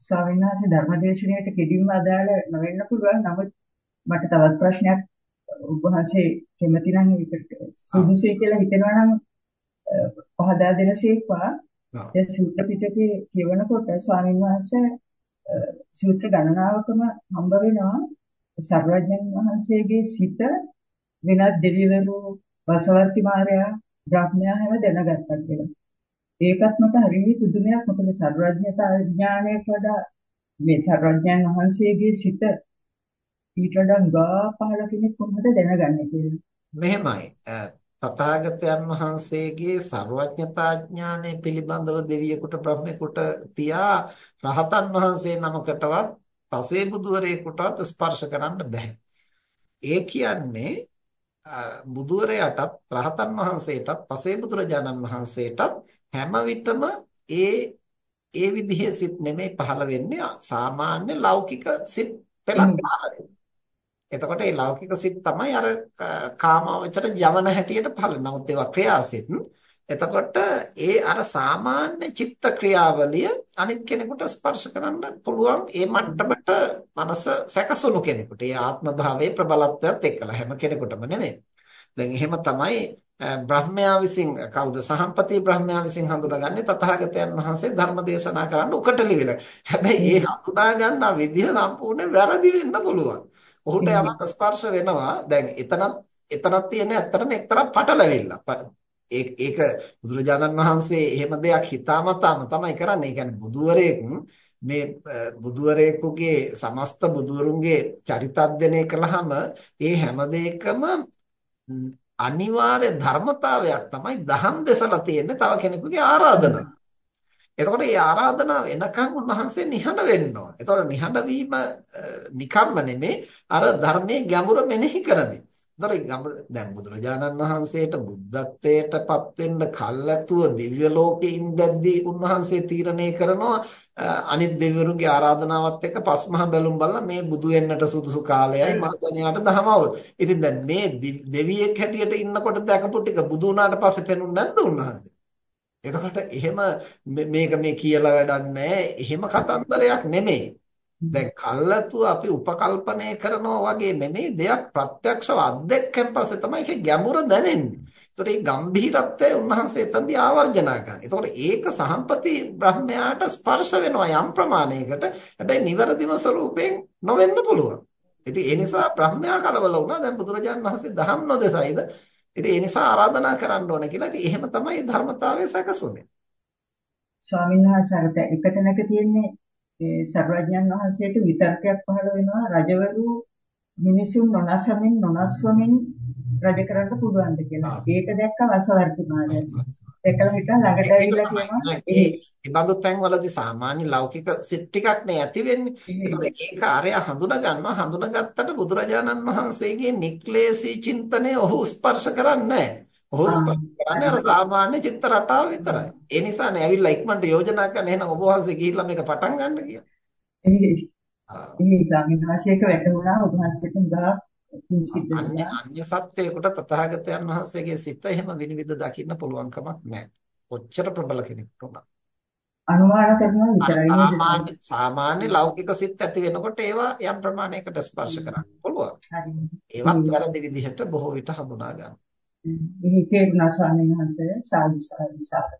ස්වාමීන් වහන්සේ ධර්මදේශනයට කෙලින්ම අදාළ නොවෙන්න පුළුවන්. නමුත් මට තවත් ප්‍රශ්නයක් ඔබ වහන්සේ කැමති නම් ඒකට සුදුසුයි කියලා හිතෙනවා නම් පහදා දෙනසේක්වා. දැන් සූත්‍ර පිටකේ කියවනකොට ස්වාමීන් වහන්සේ සූත්‍ර ගණනාවකම හම්බ වෙනවා සර්වඥන් වහන්සේගේ සිත වෙනත් දෙවිවරු වසවර්ති මාර්යා බ්‍රහ්මයා හැම දැනගත්තා කියලා. ඒකත් මට හරිය පුදුමයක් මොකද සර්වඥතා ඥානයට වඩා මේ සර්වඥන් වහන්සේගේ සිත ඊට වඩා ගා පහළ කෙනෙක් කොහොමද දැනගන්නේ කියලා. මෙහෙමයි. තථාගතයන් වහන්සේගේ සර්වඥතා ඥානය පිළිබඳව දෙවියෙකුට බ්‍රහ්මෙකුට තියා රහතන් වහන්සේ නමකටවත් පසේ බුදුවරයෙකුටවත් ස්පර්ශ කරන්න බෑ. ඒ කියන්නේ බුදුවරයාටත් රහතන් වහන්සේටත් පසේ බුදුරජාණන් වහන්සේටත් හැම විටම ඒ ඒ විදිහේ සිත් නෙමෙයි පහළ වෙන්නේ සාමාන්‍ය ලෞකික සිත් පෙළක් පහළ වෙන්නේ. එතකොට මේ ලෞකික සිත් තමයි අර කාමාවචර ජවන හැටියට පහළ. නමුත් ඒවා ක්‍රියාසිත. එතකොට ඒ අර සාමාන්‍ය චිත්ත ක්‍රියාවලිය අනිත් කෙනෙකුට ස්පර්ශ කරන්න පුළුවන් ඒ මට්ටමට මනස සැකසුණු කෙනෙකුට. ඒ ආත්ම භාවයේ ප්‍රබලත්වයත් එක්කලා හැම කෙනෙකුටම නෙමෙයි. දැන් එහෙම තමයි බ්‍රහ්මයා විසින් කවුද සහම්පති බ්‍රහ්මයා විසින් හඳුනාගන්නේ තථාගතයන් වහන්සේ ධර්ම දේශනා කරන්න උකටලි වෙල. හැබැයි ඒ හඳුනා ගන්නා විදිහ සම්පූර්ණ වැරදි වෙන්න පුළුවන්. ඔහුට යමක් ස්පර්ශ වෙනවා. දැන් එතනත් එතනත් තියෙන ඇත්තටම එක්තරා පටලැවිල්ලක්. ඒක බුදුරජාණන් වහන්සේ එහෙම දෙයක් හිතාමතාම තමයි කරන්නේ. ඒ කියන්නේ බුදුවරයෙක් මේ බුදුවරයෙකුගේ සමස්ත බුදුරුන්ගේ චරිතඥය කළාම ඒ හැම දෙයකම අනිවාර්ය ධර්මතාවයක් තමයි දහම් දෙසලා තියෙන්නේ තව කෙනෙකුගේ ආරාධනාව. එතකොට මේ ආරාධනාව එනකන් උන්වහන්සේ නිහඬ වෙන්න ඕන. එතකොට නිහඬ වීම නිකම්ම නෙමේ අර ධර්මයේ ගැඹුර මෙනෙහි කරමින්. එතකොට දැන් බුදුරජාණන් වහන්සේට බුද්ධත්වයටපත් වෙන්න කල්ැතුව දිව්‍ය ලෝකේ ඉඳද්දී උන්වහන්සේ තීරණය කරනවා අනිත් දෙවිවරුන්ගේ ආරාධනාවත් එක්ක පස්මහ බැලුම් බලලා මේ බුදු වෙන්නට සුදුසු කාලයයි මහජනයාට දහමව. ඉතින් දැන් මේ දෙවියෙක් හැටියට ඉන්නකොට දැකපු ටික බුදු වුණාට පස්සේ පෙනුනේ නැද්ද උන්වහන්සේ? එතකොට එහෙම මේක මේ කියලා වැඩක් එහෙම කතන්දරයක් නෙමෙයි. දැන් කල්ලාතු අපි උපකල්පනය කරනවා වගේ නෙමෙයි දෙයක් ප්‍රත්‍යක්ෂව අත්දැක්කන් පස්සේ තමයි ඒකේ ගැඹුර දැනෙන්නේ. ඒතකොට මේ ගම්භීරත්වය උන්වහන්සේ එතනදී ආවර්ජනා කරනවා. ඒතකොට ඒක සහම්පති බ්‍රහ්මයාට ස්පර්ශ වෙනවා යම් ප්‍රමාණයකට. හැබැයි නිවැරදිම ස්වરૂපයෙන් නොවෙන්න පුළුවන්. ඉතින් ඒ නිසා බ්‍රහ්මයා කලබල වුණා. දැන් බුදුරජාණන් වහන්සේ දහම් නොදෙසයිද ඉතින් ඒ නිසා ආරාධනා කරන්න ඕන කියලා. ඉතින් එහෙම තමයි ධර්මතාවය සැකසුනේ. ස්වාමීන් වහන්සේ අර එක තැනක තියෙන්නේ ඒ සර්වඥන් වහන්සේට විතර්කයක් පහළ වෙනවා රජවරු මිනිසුන් නොනසමින් නොනස්වමින් රජ කරන්න පුළුවන්ද කියලා. ඒක දැක්ක වසවර්තිමාලය. දැකලා හිටන් ළඟට ඇවිල්ලා කියනවා ඒ ඒ බඳු තැන්වලදී සාමාන්‍ය ලෞකික සිත් ටිකක් නේ ඇති වෙන්නේ. ඒකට ඒක ආරය හඳුනා ගන්නවා. හඳුනාගත්තට බුදුරජාණන් වහන්සේගේ නික්ලේශී චින්තනය ඔහු ස්පර්ශ කරන්නේ නැහැ. ඔහු ස්පර්ශ කරන්නේ අර සාමාන්‍ය චිත්ත රටාව විතරයි. ඒ නිසානේ ඇවිල්ලා ඉක්මනට යෝජනා කරන එහෙනම් ඔබ වහන්සේ ගිහිල්ලා මේක පටන් ගන්න කියලා. ඒ ඒ වහන්සේට වැටුණා ඔබ වහන්සේට උදා අන්‍ය අන්‍ය සත්‍යයකට තථාගතයන් වහන්සේගේ සිත එහෙම විනිවිද දකින්න පුළුවන් කමක් නැහැ. ඔච්චර ප්‍රබල කෙනෙකුට උනා. අනුමාන කරනවා විතරයි සාමාන්‍ය සාමාන්‍ය ලෞකික සිත් ඇති වෙනකොට ඒවා යම් ප්‍රමාණයකට ස්පර්ශ කරන්න පුළුවන්. ඒවත් වැරදි විදිහට බොහෝ විට හඳුනා ගන්න. මේ කේරුණා ස්වාමීන් වහන්සේ සාදු සාදු සාදු.